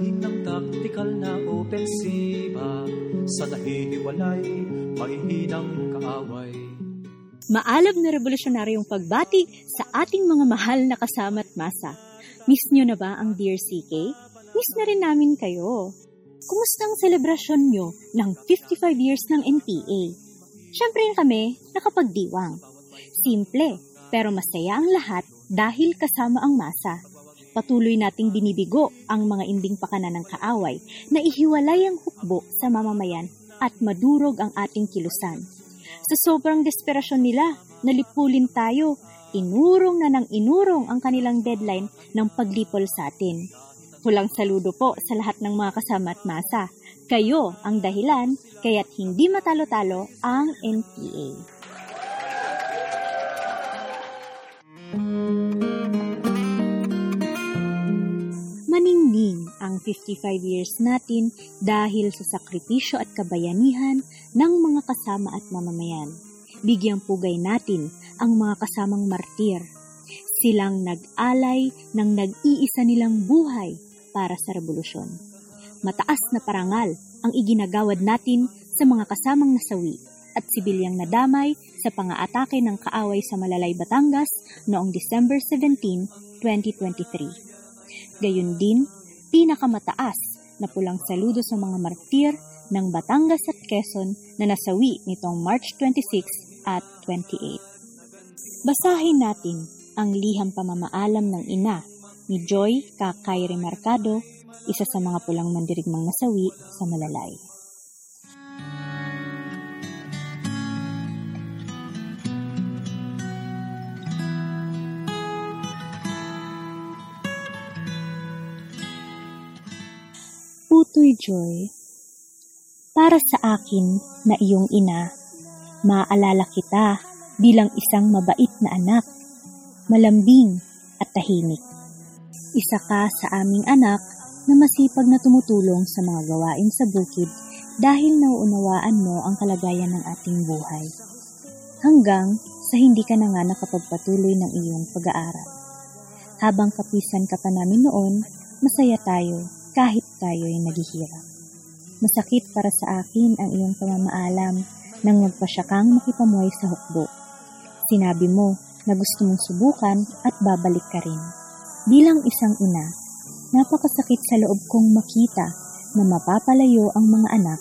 lihim ng taktikal na opensiba sa nahihiwalay, mahihinang kaaway. Maalab na revolusyonaryong pagbatig sa ating mga mahal na kasama at masa. Miss nyo na ba ang Dear CK? Miss na rin namin kayo. Kumusta ang selebrasyon nyo ng 55 years ng NPA? Siyempre kami, nakapagdiwang. Simple, pero masaya ang lahat dahil kasama ang masa. Patuloy nating binibigo ang mga imbing pakanan ng kaaway na ihiwalay ang hukbo sa mamamayan at madurog ang ating kilusan. Sa sobrang desperasyon nila, nalipulin tayo, inurong na ng inurong ang kanilang deadline ng paglipol sa atin. Hulang saludo po sa lahat ng mga kasama at masa. Kayo ang dahilan kaya't hindi matalo-talo ang NPA. Ang 55 years natin dahil sa sakripisyo at kabayanihan ng mga kasama at mamamayan. Bigyang pugay natin ang mga kasamang martir. Silang nag-alay ng nag-iisa nilang buhay para sa revolusyon. Mataas na parangal ang iginagawad natin sa mga kasamang nasawi at sibilyang nadamay sa pangaatake ng kaaway sa Malalay, Batangas noong December 17, 2023. Gayun din, pinakamataas na pulang saludo sa mga martir ng Batangas at Quezon na nasawi nitong March 26 at 28. Basahin natin ang liham pamamaalam ng ina ni Joy Kakay Remarcado, isa sa mga pulang mandirigmang nasawi sa Malalay. Putoy Joy, para sa akin na iyong ina, maaalala kita bilang isang mabait na anak, malambing at tahimik. Isa ka sa aming anak na masipag na tumutulong sa mga gawain sa bukid dahil nauunawaan mo ang kalagayan ng ating buhay. Hanggang sa hindi ka na nga nakapagpatuloy ng iyong pag-aaral. Habang kapisan ka pa namin noon, masaya tayo kahit tayo'y naghihirap. Masakit para sa akin ang iyong pamamaalam nang magpasya kang makipamuhay sa hukbo. Sinabi mo na gusto mong subukan at babalik ka rin. Bilang isang ina, napakasakit sa loob kong makita na mapapalayo ang mga anak.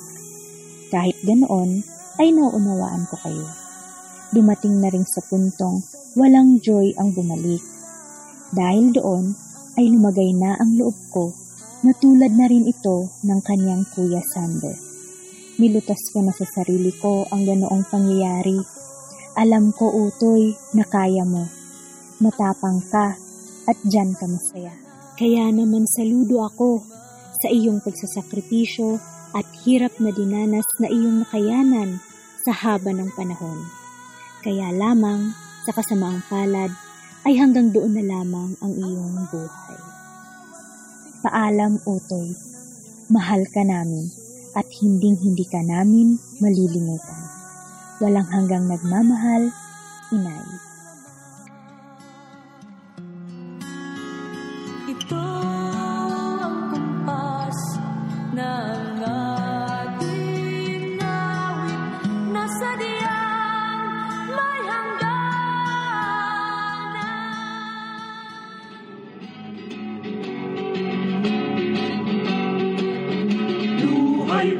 Kahit ganoon, ay nauunawaan ko kayo. Dumating na rin sa puntong walang joy ang bumalik. Dahil doon, ay lumagay na ang loob ko Natulad na rin ito ng kanyang kuya Sander. Nilutas ko na sa sarili ko ang ganoong pangyayari. Alam ko, Utoy, na kaya mo. Matapang ka at dyan ka masaya. Kaya naman saludo ako sa iyong pagsasakripisyo at hirap na dinanas na iyong nakayanan sa haba ng panahon. Kaya lamang sa kasamaang palad ay hanggang doon na lamang ang iyong buhay. Paalam, Utoy. Mahal ka namin at hinding-hindi ka namin malilimutan. Walang hanggang nagmamahal, Inay.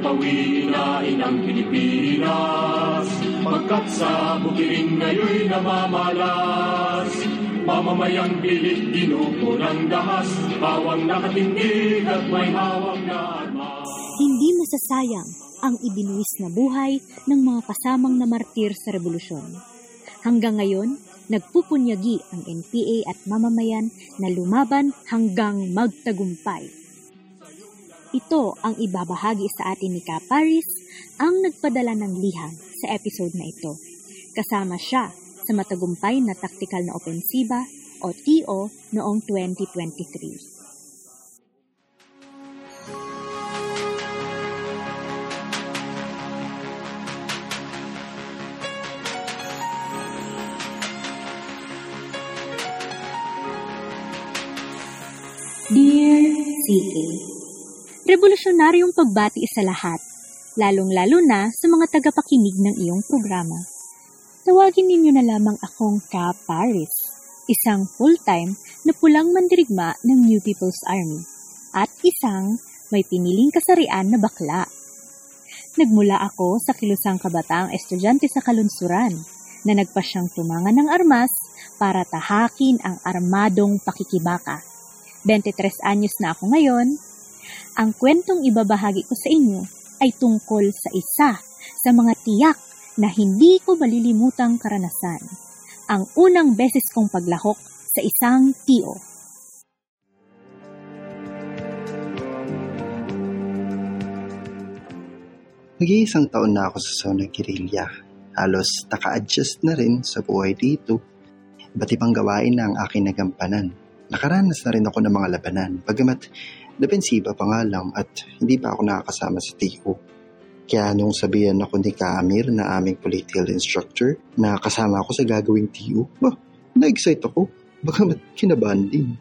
Luhay pawinain ang Pilipinas Pagkat sa bukiring ngayon namamalas Mamamayang bilit ginupo ng dahas Bawang nakatindig at may hawak na armas Hindi masasayang ang ibinuwis na buhay ng mga kasamang na martir sa revolusyon. Hanggang ngayon, nagpupunyagi ang NPA at mamamayan na lumaban hanggang magtagumpay. Ito ang ibabahagi sa atin ni Ka Paris, ang nagpadala ng liham sa episode na ito. Kasama siya sa matagumpay na taktikal na opensiba o TO noong 2023. Dear CK, Revolusyonaryong pagbati sa lahat, lalong-lalo na sa mga tagapakinig ng iyong programa. Tawagin ninyo na lamang akong Ka Paris, isang full-time na pulang mandirigma ng New People's Army at isang may piniling kasarian na bakla. Nagmula ako sa kilusang kabataang estudyante sa kalunsuran na nagpasyang tumangan ng armas para tahakin ang armadong pakikibaka. 23 anyos na ako ngayon. Ang kwentong ibabahagi ko sa inyo ay tungkol sa isa sa mga tiyak na hindi ko malilimutang karanasan. Ang unang beses kong paglahok sa isang tiyo. Mag-iisang taon na ako sa zona Guerrilla. Halos naka-adjust na rin sa buhay dito. Iba't ibang gawain na ang aking nagampanan. Nakaranas na rin ako ng mga labanan, bagamat depensiba pa nga lang at hindi pa ako nakakasama sa TO. Kaya nung sabihan ako ni Kaamir na aming political instructor na kasama ako sa gagawing TO, bah, na-excite ako. Bagamat kinabahan din.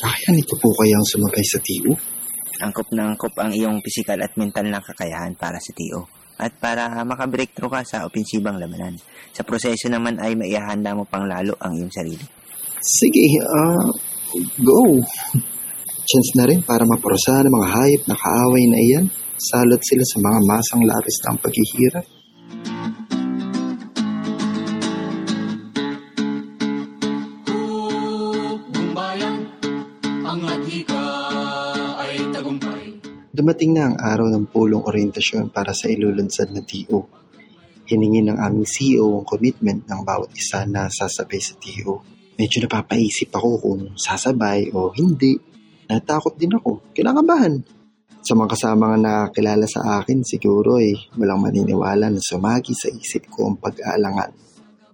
Kaya nito po kayang sumabay sa TO? angkop na angkop ang iyong pisikal at mental na kakayahan para sa TO at para makabreakthrough ka sa opensibang labanan. Sa proseso naman ay maihahanda mo pang lalo ang iyong sarili. Sige, ah, go. Chance na rin para maparusahan ng mga hayop na kaaway na iyan. Salot sila sa mga masang lapis ng paghihirap. Dumating na ang araw ng pulong orientasyon para sa ilulunsad na TO. Hiningi ng aming CEO ang commitment ng bawat isa na sasabay sa TO. Medyo napapaisip ako kung sasabay o hindi. Natakot din ako. Kinakabahan. Sa mga kasama nga nakakilala sa akin, siguro ay walang maniniwala na sumagi sa isip ko ang pag-aalangan.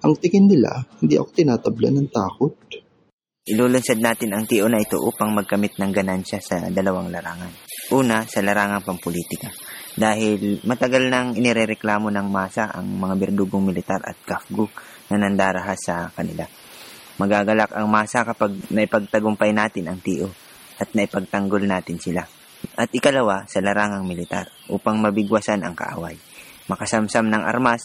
Ang tingin nila, hindi ako tinatabla ng takot. Ilulunsad natin ang TO na ito upang magkamit ng ganansya sa dalawang larangan. Una, sa larangang pampolitika. Dahil matagal nang inirereklamo ng masa ang mga berdugong militar at kafgu na nandarahas sa kanila. Magagalak ang masa kapag naipagtagumpay natin ang TO at naipagtanggol natin sila. At ikalawa, sa larangang militar upang mabigwasan ang kaaway. Makasamsam ng armas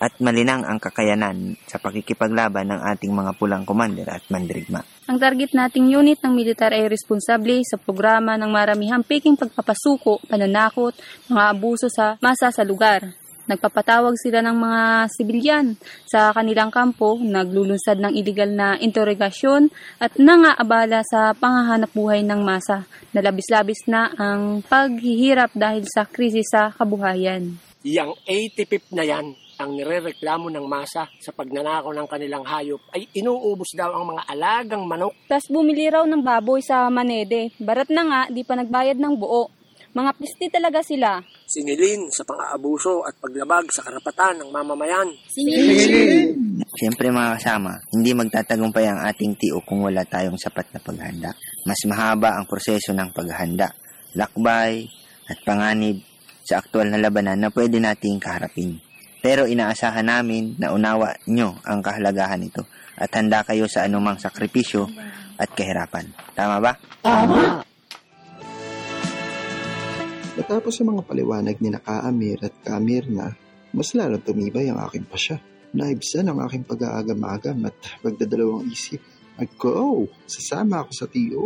at malinang ang kakayanan sa pakikipaglaban ng ating mga pulang commander at mandirigma. Ang target nating unit ng militar ay responsable sa programa ng maramihang piking pagpapasuko, pananakot, mga abuso sa masa sa lugar. Nagpapatawag sila ng mga sibilyan sa kanilang kampo, naglulunsad ng illegal na interogasyon at nangaabala sa pangahanap buhay ng masa na labis-labis na ang paghihirap dahil sa krisis sa kabuhayan. Yang ATPIP na yan, ang nirereklamo ng masa sa pagnanakaw ng kanilang hayop ay inuubos daw ang mga alagang manok. Tapos bumili raw ng baboy sa Manede. Barat na nga, di pa nagbayad ng buo. Mga pisti talaga sila. Sinilin sa pang-aabuso at paglabag sa karapatan ng mamamayan. Siyempre mga kasama, hindi magtatagumpay ang ating TO kung wala tayong sapat na paghanda. Mas mahaba ang proseso ng paghanda, lakbay at panganib sa aktual na labanan na pwede nating kaharapin. Pero inaasahan namin na unawa nyo ang kahalagahan nito at handa kayo sa anumang sakripisyo at kahirapan. Tama ba? Matapos sa mga paliwanag ni na Kaamir at Kaamir na, mas lalo tumibay ang aking pasya. Naibsan ang aking pag-aagam-agam at pagdadalawang isip. At go! Sasama ako sa TO.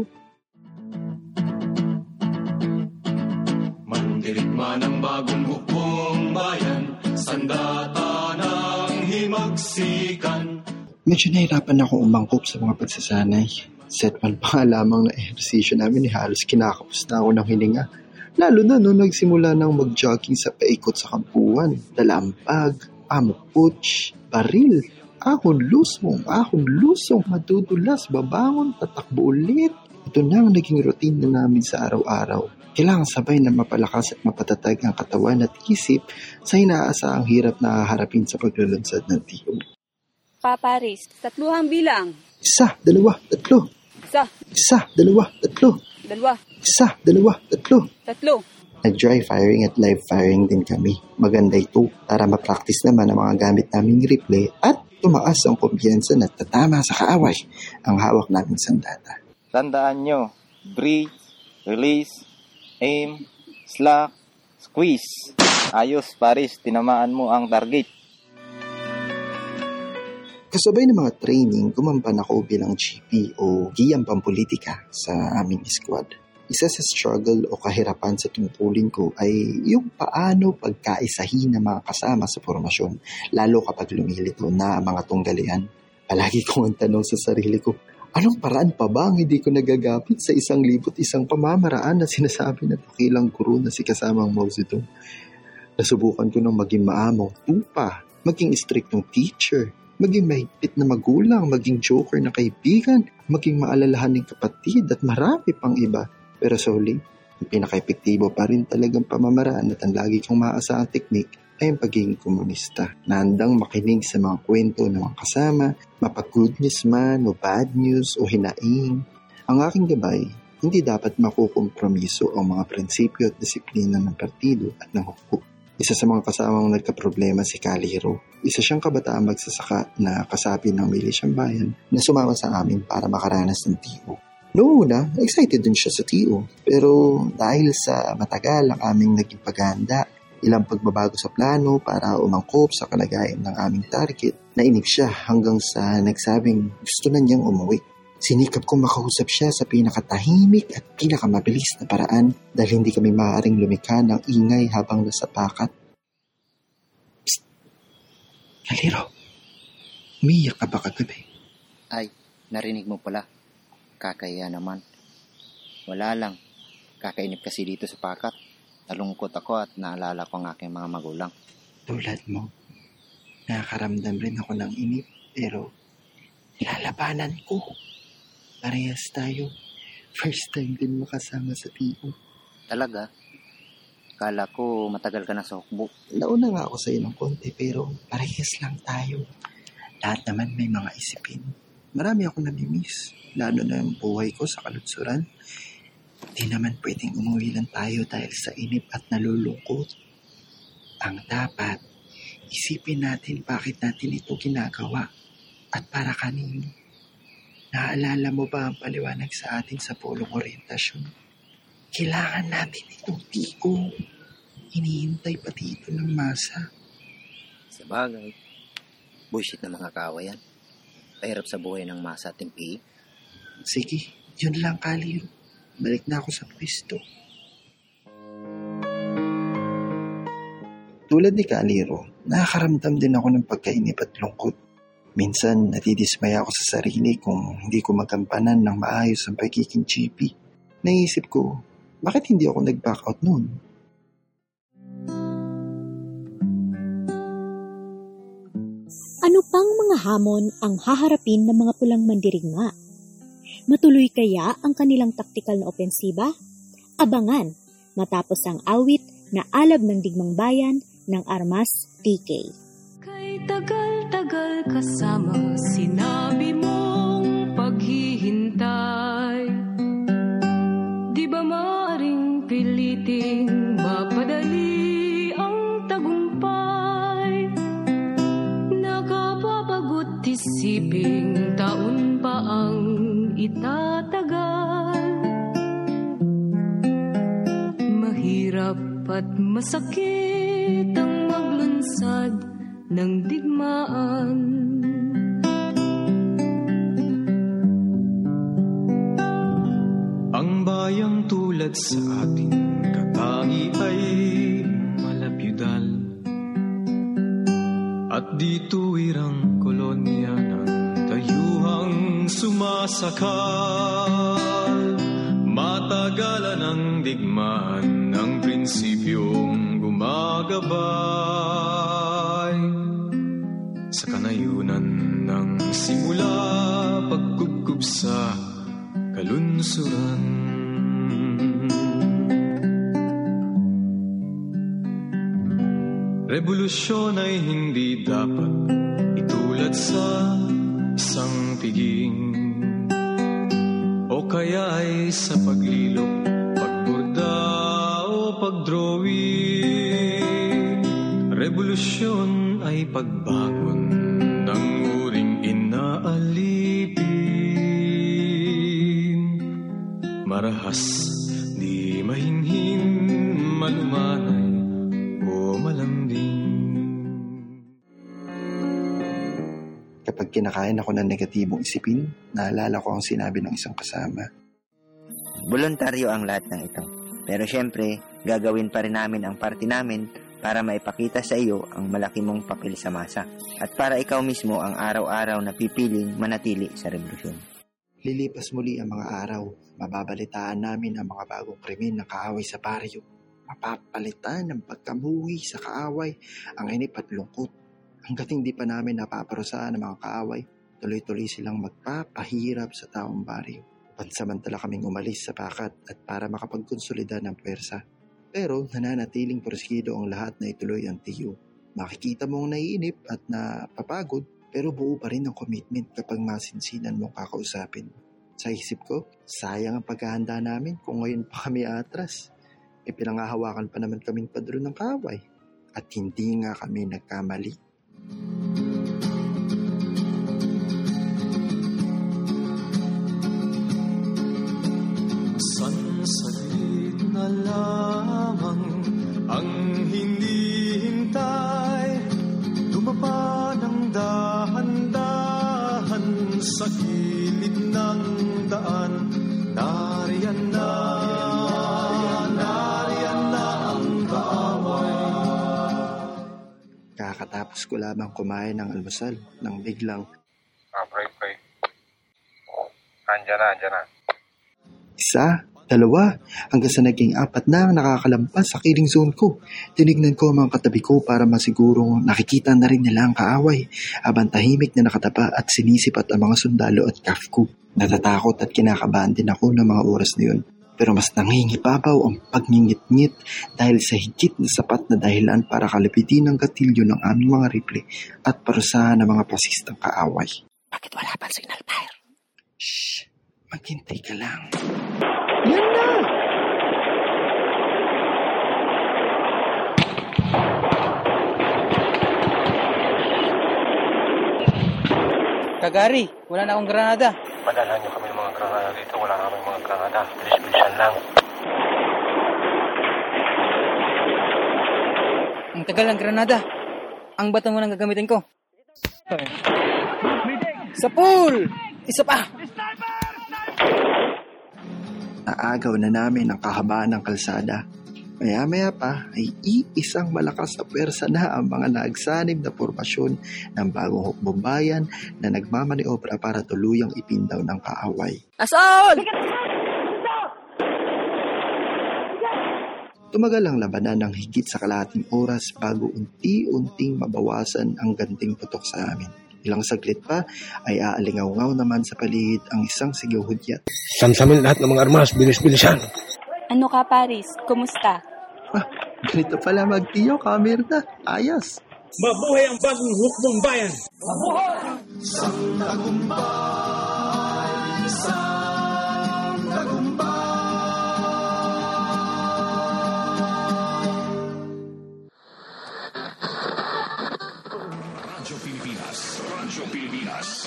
Mandirigma ng bagong hukbong bayan, sandata ng himagsikan. Medyo nahirapan ako umangkop sa mga pagsasanay. Set man pa lamang na ehersisyo namin, eh, halos kinakapos na ako ng hininga. Lalo na nung nagsimula nang mag-jogging sa paikot sa kampuan. Dalampag, amupuch, baril, ahon lusong, ahon lusong, madudulas, babangon, tatakbo ulit. Ito na ang naging routine na namin sa araw-araw. Kailangan sabay na mapalakas at mapatatag ang katawan at isip sa inaasahang hirap na haharapin sa paglulunsad ng TO. Paparis, tatluhang bilang. Isa, dalawa, tatlo. Isa, Isa, dalawa, tatlo. dalawa, Isa, dalawa, tatlo. tatlo. Nag-dry firing at live firing din kami. Maganda ito para ma-practice naman ang mga gamit naming replay at tumaas ang kumpiyansa na tatama sa kaaway ang hawak naming sandata. Tandaan nyo, breathe, release, aim, slack, squeeze. Ayos, Paris, tinamaan mo ang target. Kasabay ng mga training, gumampan ako bilang GP o giyang pampolitika sa aming squad. Isa sa struggle o kahirapan sa tungkulin ko ay yung paano pagkaisahin ng mga kasama sa formasyon, lalo kapag lumilito na mga tunggalian. Palagi kong ang tanong sa sarili ko, anong paraan pa ba ang hindi ko nagagapit sa isang libot isang pamamaraan na sinasabi ng dakilang guru na si kasamang Mao Zedong? Nasubukan ko nang maging maamong tupa, maging strict ng teacher, maging mahigpit na magulang, maging joker na kaibigan, maging maalalahaning kapatid at marami pang iba. Pero sa huli, yung pinaka-epektibo pa rin talagang pamamaraan at ang lagi kong maaasahang teknik ay ang pagiging komunista na handang makinig sa mga kwento ng mga kasama, mapag-good news man o bad news o hinaing. Ang aking gabay, hindi dapat makukompromiso ang mga prinsipyo at disiplina ng partido at ng hukbo. Isa sa mga kasamang nagkaproblema si Kaliro. Isa siyang kabataang magsasaka na kasapi ng milisyang bayan na sumama sa amin para makaranas ng TO. Noong una, excited din siya sa TO. Pero dahil sa matagal ang aming naging paghahanda, ilang pagbabago sa plano para umangkop sa kalagayan ng aming target, nainip siya hanggang sa nagsabing gusto na niyang umuwi. Sinikap kong makausap siya sa pinakatahimik at pinakamabilis na paraan dahil hindi kami maaaring lumikha ng ingay habang nasa pakat. Psst! Kaliro, umiyak ka ba kagabi? Ay, narinig mo pala. Kakaya naman. Wala lang. Kakainip kasi dito sa pakat. Nalungkot ako at naalala ko ang aking mga magulang. Tulad mo, nakakaramdam rin ako ng inip pero nilalabanan ko. Parehas tayo. First time din makasama sa TO. Talaga? Kala ko matagal ka na sa hukbo. Nauna nga ako sa'yo ng konti pero parehas lang tayo. Lahat naman may mga isipin. Marami ako namimiss. Lalo na yung buhay ko sa kalutsuran. Di naman pwedeng umuwi lang tayo dahil sa inip at nalulungkot. Ang dapat, isipin natin bakit natin ito ginagawa at para kanino. Naalala mo ba ang paliwanag sa atin sa pulong orientasyon? Kailangan natin itong tiko. Hinihintay pati ito ng masa. Sa bagay. Bullshit na mga kawayan. Pahirap sa buhay ng masa at timpi. Sige, yun lang kaliro. Balik na ako sa pwesto. Tulad ni Kaliro, nakakaramdam din ako ng pagkainip at lungkot. Minsan, natidismaya ako sa sarili kung hindi ko magampanan ng maayos ang pagiging GP. Naisip ko, bakit hindi ako nag-back out noon? Ano pang mga hamon ang haharapin ng mga pulang mandirigma? Matuloy kaya ang kanilang taktikal na opensiba? Abangan matapos ang awit na alab ng digmang bayan ng Armas TK. Kay tagal-tagal kasama sinabi mong paghihintay. Di ba maaring piliting mapadali ang tagumpay? Nakapapagot isiping taon pa ang itatagal. Mahirap at masakit ang maglunsad ng digmaan. Ang bayang tulad sa ating katangi ay malapyudal At dito irang kolonya ng dayuhang sumasakal. Matagalan ang digmaan kalunsuran Revolusyon ay hindi dapat itulad sa isang piging O kaya ay sa paglilok, Marahas, di malumanay o malambing. Kapag kinakain ako ng negatibong isipin, naalala ko ang sinabi ng isang kasama. Voluntaryo ang lahat ng ito. Pero syempre, gagawin pa rin namin ang parte namin para maipakita sa iyo ang malaki mong papel sa masa at para ikaw mismo ang araw-araw na pipiling manatili sa revolusyon. Lilipas muli ang mga araw, mababalitaan namin ang mga bagong krimen ng kaaway sa baryo. Mapapalitan ng pagkamuhi sa kaaway, ang inip at lungkot. Hanggat hindi pa namin napaparusahan ng mga kaaway, tuloy-tuloy silang magpapahirap sa taong baryo. Pansamantala kaming umalis sa pakat at para makapagkonsolida ng pwersa. Pero nananatiling porsido ang lahat na ituloy ang tiyo. Makikita mong naiinip at napapagod pero buo pa rin ang commitment kapag masinsinan mong kakausapin. Sa isip ko, sayang ang paghahanda namin kung ngayon pa kami atras. E pinangahawakan pa naman kaming padro ng kaway. At hindi nga kami nagkamali. Sansalit na lamang ang hindi hintay Dumapa ng dahan-dahan sa gilid ng daan Nariyan na, nariyan na ang kaaway Kakatapos ko lamang kumain ng almusal nang biglang Ah, pray, pray. Andyan na, andyan na. isa, dalawa, hanggang sa naging apat na ang nakakalampas sa killing zone ko. Tinignan ko ang mga katabi ko para masigurong nakikita na rin nila ang kaaway. Habang tahimik na nakatapa at sinisipat ang mga sundalo at kaf ko. Natatakot at kinakabahan din ako ng mga oras na yun. Pero mas nangingipapaw ang pagngingit-ngit dahil sa higit na sapat na dahilan para kalapitin ang gatilyo ng aming mga rifle at parusahan ng mga pasistang kaaway. Bakit wala pang signal fire? Shh! Maghintay ka lang. Yan na! Kagari, wala na akong granada. Padalhan niyo kami ng mga granada dito. Wala na kami mga granada. Bilis-bilisan lang. Ang tagal ng granada. Ang bato mo nang gagamitin ko. Sa pool! Isa pa! Naagaw na namin ang kahabaan ng kalsada. Maya-maya pa ay iisang malakas na pwersa na ang mga naagsanib na formasyon ng bagong hukbombayan na nagmamaniobra para tuluyang ipindaw ng kaaway. Asol! Tumagal ang labanan ng higit sa kalahating oras bago unti-unting mabawasan ang ganting putok sa amin. Ilang saglit pa ay aalingaw-ngaw naman sa paligid ang isang sigaw hudyat. Samsamin lahat ng mga armas, bilis-bilisan. Ano ka, Paris? Kumusta? Ah, ganito pala magtiyo, kamerda. Ayos. Mabuhay ang bagong hukbong bayan! Isang tagumpay,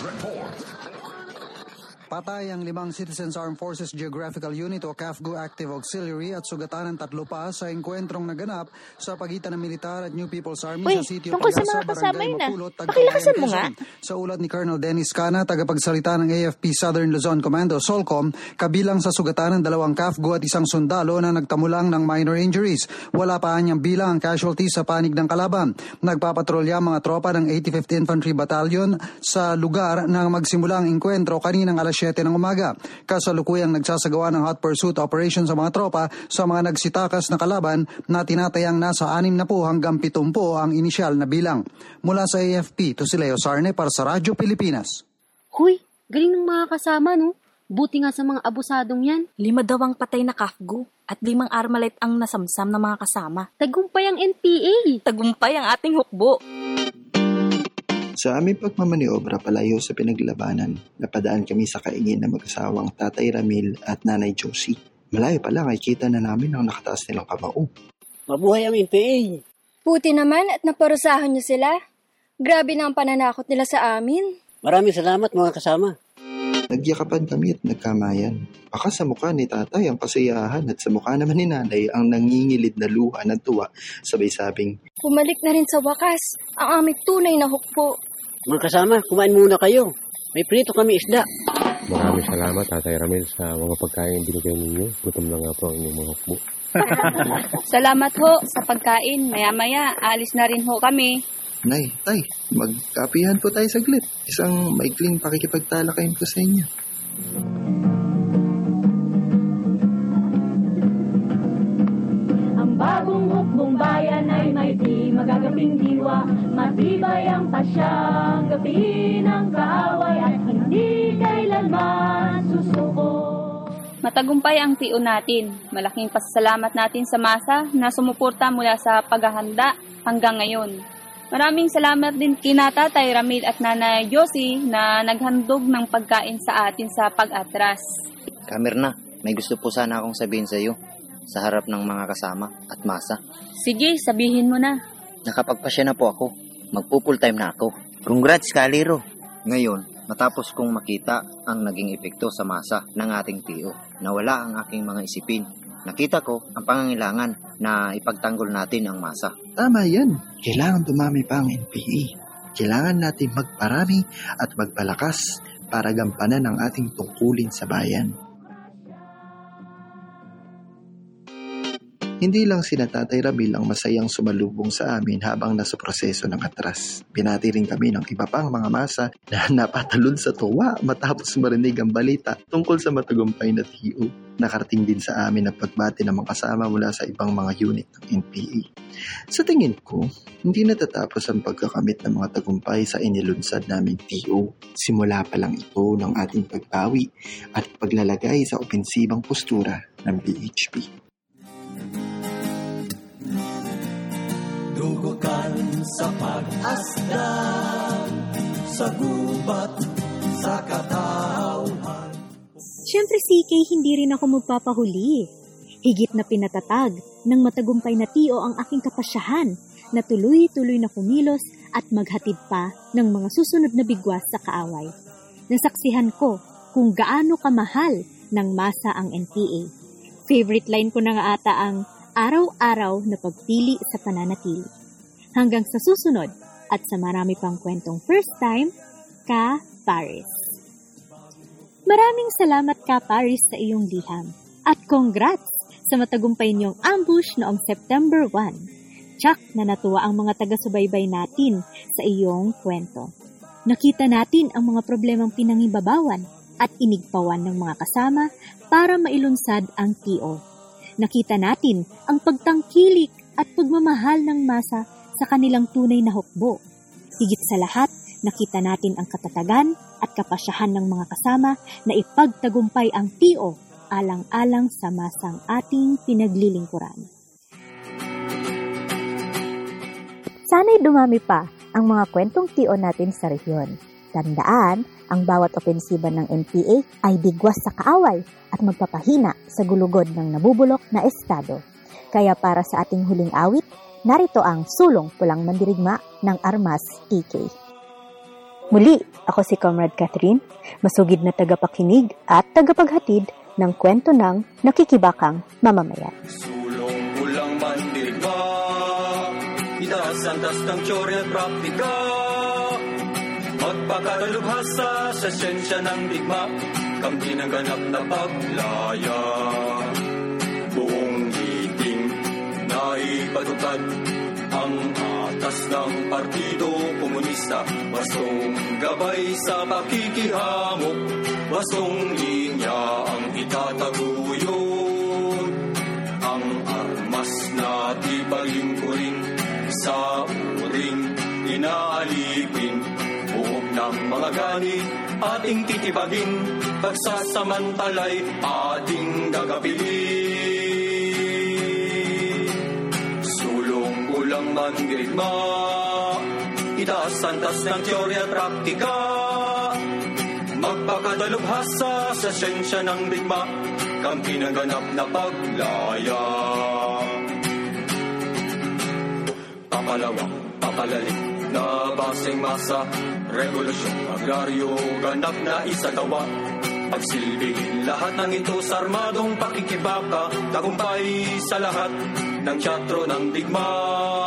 Report. Patay ang limang Citizens Armed Forces Geographical Unit o CAFGU Active Auxiliary at sugatan ng tatlo pa sa engkwentrong naganap sa pagitan ng militar at New People's Army Uy, sa sitio tungkol sa Pagasa, mga kasama Barangay yun ah. Pakilakasan mo Quezon. Sa ulat ni Colonel Dennis Cana, tagapagsalita ng AFP Southern Luzon Commando Solcom, kabilang sa sugatan ng dalawang CAFGU at isang sundalo na nagtamulang ng minor injuries. Wala pa anyang bilang ang casualties sa panig ng kalaban. Nagpapatrolya mga tropa ng 85th Infantry Battalion sa lugar na magsimula ang engkwentro kaninang alas 7 ng umaga. Kasalukuyang nagsasagawa ng hot pursuit operation sa mga tropa sa mga nagsitakas na kalaban na tinatayang nasa 6 na po hanggang 70 ang inisyal na bilang. Mula sa AFP, to si Leo Sarne para sa Radyo Pilipinas. Huy, galing ng mga kasama, no? Buti nga sa mga abusadong yan. Lima daw ang patay na kafgo at limang armalite ang nasamsam ng mga kasama. Tagumpay ang NPA. Tagumpay ang ating hukbo. Sa aming pagmamaniobra palayo sa pinaglabanan, napadaan kami sa kaingin ng mag-asawang Tatay Ramil at Nanay Josie. Malayo pa lang ay kita na namin ang nakataas nilang kamao. Mabuhay ang NPA! Puti naman at naparusahan niyo sila. Grabe na ang pananakot nila sa amin. Maraming salamat mga kasama. Nagyakapan kami at nagkamayan. Baka sa mukha ni tatay ang kasiyahan at sa mukha naman ni nanay ang nangingilid na luha ng tuwa sabay sabing, Bumalik na rin sa wakas ang aming tunay na hukbo. Mga kasama, kumain muna kayo. May prito kami isda. Maraming salamat, Tatay Ramil, sa mga pagkain binigay ninyo. Gutom na nga po ang inyong mga hukbo. Salamat ho sa pagkain. Maya-maya, alis na rin ho kami. Nay, tay, magkapihan po tayo saglit. Isang maikling pakikipagtalakayin ko sa inyo. Ang bagong hukbong bayan ay may di magagaping diwa Matibay ang pasyang gapiin ang kaaway At hindi kailanman susuko Matagumpay ang TO natin. Malaking pasasalamat natin sa masa na sumuporta mula sa paghahanda hanggang ngayon. Maraming salamat din kina Tatay Ramil at Nanay Josie na naghandog ng pagkain sa atin sa pag-atras. Kamirna, may gusto po sana akong sabihin sa iyo sa harap ng mga kasama at masa. Sige, sabihin mo na. Nakapagpasya na po ako. Magpo-full time na ako. Congrats, Kaliro! Ngayon, matapos kong makita ang naging epekto sa masa ng ating tiyo, nawala ang aking mga isipin. Nakita ko ang pangangailangan na ipagtanggol natin ang masa. Tama yan. Kailangan dumami pa ang NPA. Kailangan natin magparami at magpalakas para gampanan ang ating tungkulin sa bayan. Hindi lang sina Tatay Ramil ang masayang sumalubong sa amin habang nasa proseso ng atras. Binati rin kami ng iba pang mga masa na napatalon sa tuwa matapos marinig ang balita tungkol sa matagumpay na TO. Nakarating din sa amin ang pagbati ng mga kasama mula sa ibang mga unit ng NPA. Sa tingin ko, hindi natatapos ang pagkakamit ng mga tagumpay sa inilunsad naming TO. Simula pa lang ito ng ating pagbawi at paglalagay sa opensibang postura ng BHP. Sa pag-asda Sa gubat, sa katauhan Siyempre, CK, hindi rin ako magpapahuli. Higit na pinatatag ng matagumpay na tiyo ang aking kapasyahan na tuloy-tuloy na kumilos at maghatid pa ng mga susunod na bigwas sa kaaway. Nasaksihan ko kung gaano kamahal ng masa ang NPA. Favorite line ko na nga ata ang araw-araw na pagpili sa pananatili. Hanggang sa susunod at sa marami pang kwentong first time, ka Paris. Maraming salamat ka Paris sa iyong liham at congrats sa matagumpay niyong ambush noong September 1. Tsak na natuwa ang mga taga-subaybay natin sa iyong kwento. Nakita natin ang mga problemang pinangibabawan at inigpawan ng mga kasama para mailunsad ang TO. Nakita natin ang pagtangkilik at pagmamahal ng masa sa kanilang tunay na hukbo. Higit sa lahat, nakita natin ang katatagan at kapasyahan ng mga kasama na ipagtagumpay ang TO alang-alang sa masang ating pinaglilingkuran. Sana'y dumami pa ang mga kwentong TO natin sa rehiyon. Tandaan, ang bawat opensiba ng NPA ay bigwas sa kaaway at magpapahina sa gulugod ng nabubulok na estado. Kaya para sa ating huling awit, narito ang sulong pulang mandirigma ng Armas TK. Muli, ako si Comrade Catherine, masugid na tagapakinig at tagapaghatid ng kwento ng nakikibakang mamamayan. Sulong pulang mandirigma Itasantas ng teorya praktika Magpakatalubhasa sa siyensya ng digma Kampi ng ganap na paglaya na ipatutad Ang atas ng Partido Komunista. Bastong gabay sa pakikihamok Bastong linya ang itataguyod Ang armas na tibalingkurin Sa uring inaalipin. Buog ng mga gani ating titibagin Pagsasamantalay ating gagabilin ulang mandirigma Itasantas ng teorya at praktika. Magpakadalubhasa sa siyensya ng digma. Kang pinaganap na paglaya. Papalawak, papalalim na baseng masa. Revolusyon agraryo ganap na isagawa Pagsilbingin lahat ng ito sa armadong pakikibaka. Tagumpay sa lahat ng teatro ng digma. Ang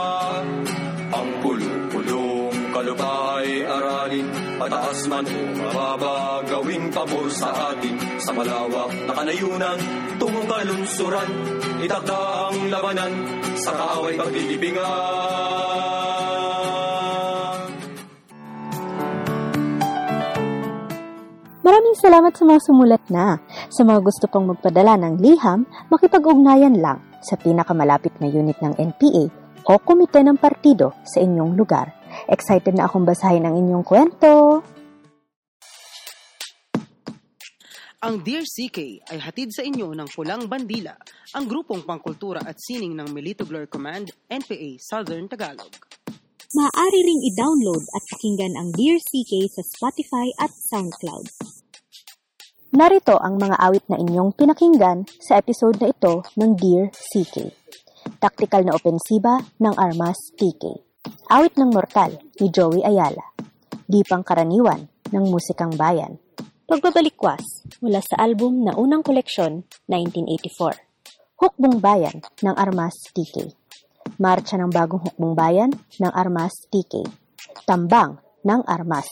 pulo-pulong kalupay aralin Pataas man o mababa gawing pabor sa atin Sa malawak na kanayunan tungong kalunsuran Itakda ang labanan sa kaaway paglilibingan Maraming salamat sa mga sumulat na. Sa mga gusto pang magpadala ng liham, makipag-ugnayan lang sa pinakamalapit na unit ng NPA o komite ng partido sa inyong lugar. Excited na akong basahin ang inyong kwento. Ang Dear CK ay hatid sa inyo ng Pulang Bandila, ang grupong pangkultura at sining ng Milito Glory Command, NPA Southern Tagalog. Maaari ring i-download at pakinggan ang Dear CK sa Spotify at SoundCloud. Narito ang mga awit na inyong pinakinggan sa episode na ito ng Dear CK. Taktikal na opensiba ng Armas TK. Awit ng Mortal ni Joey Ayala. Di pangkaraniwan ng Musikang Bayan. Pagbabalikwas mula sa album na unang koleksyon 1984. Hukbong Bayan ng Armas TK. Marcha ng Bagong Hukbong Bayan ng Armas TK. Tambang ng Armas.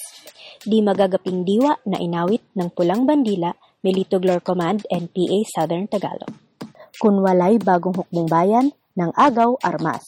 Di magagaping diwa na inawit ng Pulang Bandila, Milito Glor Command, NPA Southern Tagalog. Kung walay bagong hukbong bayan ng Agaw Armas.